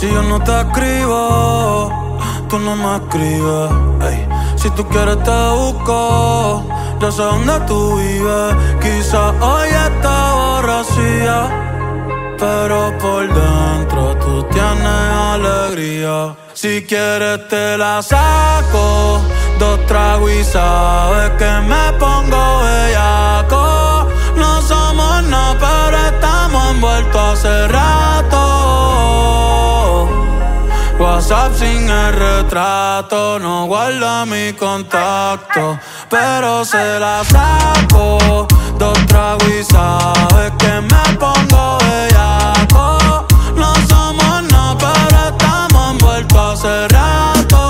Si yo no te escribo, tú no me escribes. Si tú quieres te busco, yo sé dónde tú vives. Quizás hoy está borracía, pero por dentro tú tienes alegría. Si quieres te la saco, dos tragos y sabes que me pongo bellaco. No somos nada, pero estamos envueltos hace rato. WhatsApp sin el retrato, no guarda mi contacto, pero se la saco. Dos tragos y sabes que me pongo bellaco. No somos nada, pero estamos envueltos hace rato.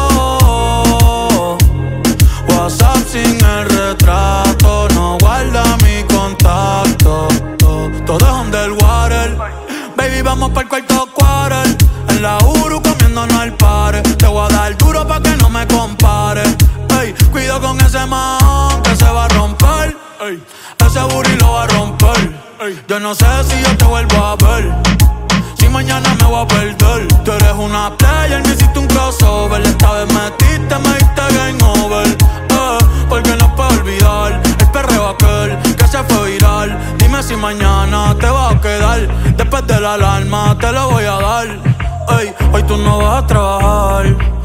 WhatsApp sin el retrato, no guarda mi contacto. Todo es underwater. Baby, vamos para el cuarto compare. Ey, cuido con ese man que se va a romper. Ey, ese booty lo va a romper. Yo no sé si yo te vuelvo a ver. Si mañana me voy a perder. Tú eres una player, me hiciste un crossover. Esta vez metiste, me diste game over. Eh, porque no puedo olvidar el perreo aquel que se fue viral. Dime si mañana te va a quedar. Después de la alarma te lo voy a dar. Ey, hoy tú no vas a trabajar.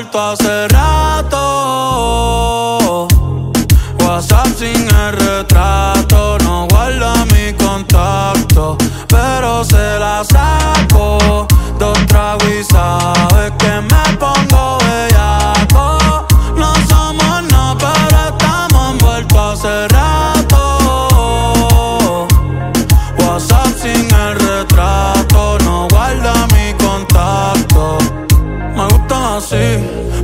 Envueltos hace rato. WhatsApp sin el retrato, no guarda mi contacto, pero se la saco. Dos tragos y sabes que me pongo bellaco. No somos nada, pero estamos envueltos hace rato.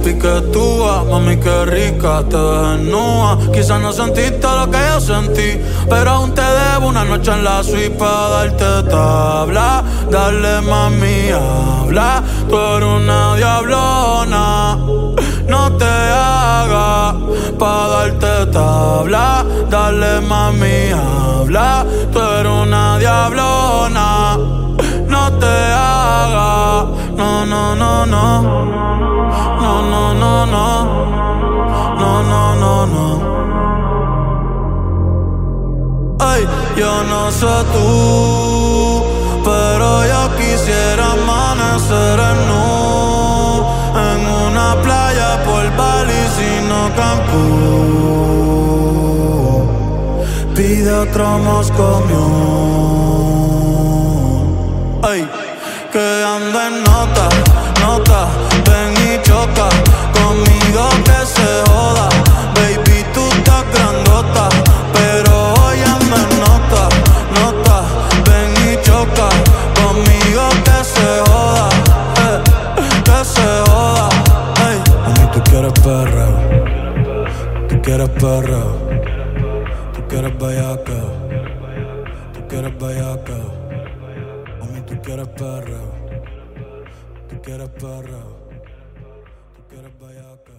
Piquetúa, mami qué rica, te desnuda. Quizás no sentiste lo que yo sentí, pero aún te debo una noche en la suite para darte tabla. Dale mami, habla, tú eres una diablona. No te hagas pa' darte tabla. Dale mami, habla, tú eres una diablona. No te hagas, no, no, no. No, yo no sé tú, pero yo quisiera amanecer en nu en una playa por Bali, sino Cancún. Pide otro Moscow Ay, que ande en nota, nota, quieres bellaca. Mami, tú quieres perreo. Tú quieres perreo. Tú quieres bellaca.